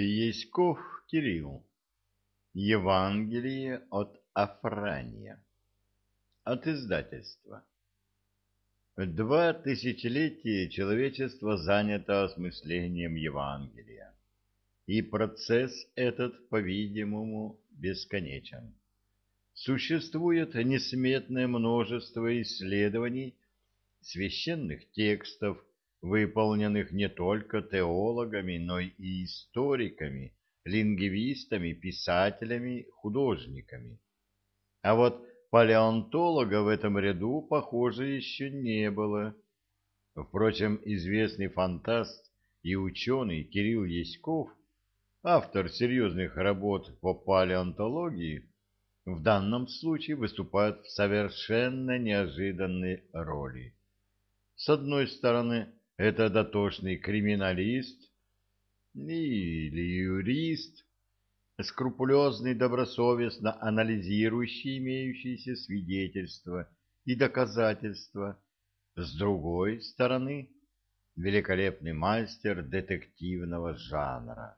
Еськов Кирилл. Евангелие от Афрания. От издательства. Два тысячелетия человечество занято осмыслением Евангелия, и процесс этот, по-видимому, бесконечен. Существует несметное множество исследований священных текстов, выполненных не только теологами, но и историками, лингвистами, писателями, художниками. А вот палеонтолога в этом ряду, похоже, еще не было. Впрочем, известный фантаст и ученый Кирилл Яськов, автор серьезных работ по палеонтологии, в данном случае выступает в совершенно неожиданной роли. С одной стороны, это дотошный криминалист или юрист, скрупулезный, добросовестно анализирующий имеющиеся свидетельства и доказательства. С другой стороны, великолепный мастер детективного жанра.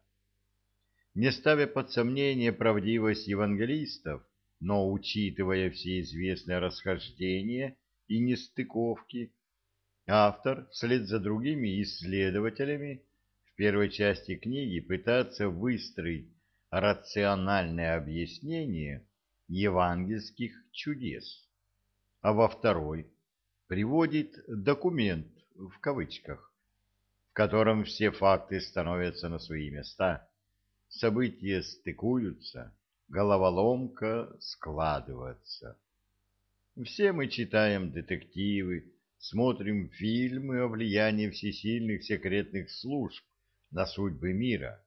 Не ставя под сомнение правдивость евангелистов, но учитывая все известные расхождения и нестыковки, Автор, вслед за другими исследователями, в первой части книги пытается выстроить рациональное объяснение евангельских чудес, а во второй приводит документ в кавычках, в котором все факты становятся на свои места, события стыкуются, головоломка складывается. Все мы читаем детективы, смотрим фильмы о влиянии всесильных секретных служб на судьбы мира.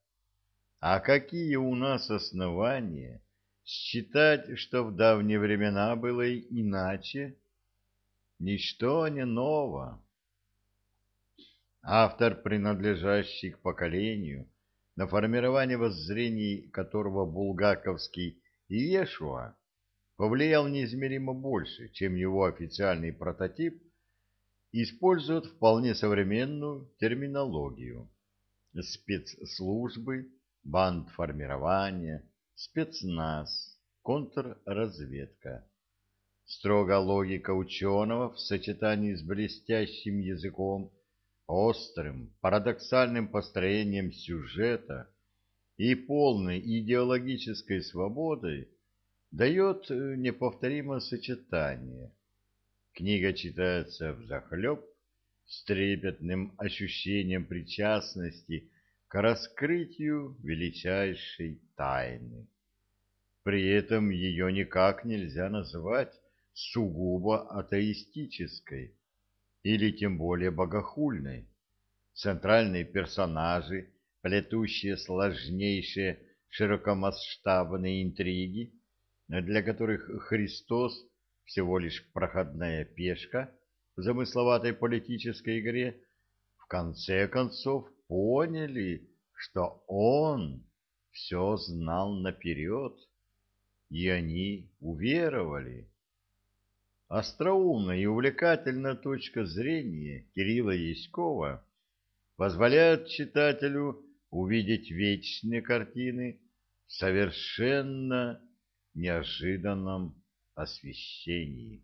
А какие у нас основания считать, что в давние времена было иначе? Ничто не ново. Автор, принадлежащий к поколению, на формирование воззрений которого булгаковский Иешуа повлиял неизмеримо больше, чем его официальный прототип используют вполне современную терминологию. Спецслужбы, бандформирование, спецназ, контрразведка. Строго логика ученого в сочетании с блестящим языком, острым, парадоксальным построением сюжета и полной идеологической свободой дает неповторимое сочетание – Книга читается взахлеб с трепетным ощущением причастности к раскрытию величайшей тайны. При этом ее никак нельзя назвать сугубо атеистической или тем более богохульной. Центральные персонажи, плетущие сложнейшие широкомасштабные интриги, для которых Христос всего лишь проходная пешка в замысловатой политической игре, в конце концов поняли, что он все знал наперед, и они уверовали. Остроумная и увлекательная точка зрения Кирилла Яськова позволяет читателю увидеть вечные картины в совершенно неожиданном освещении.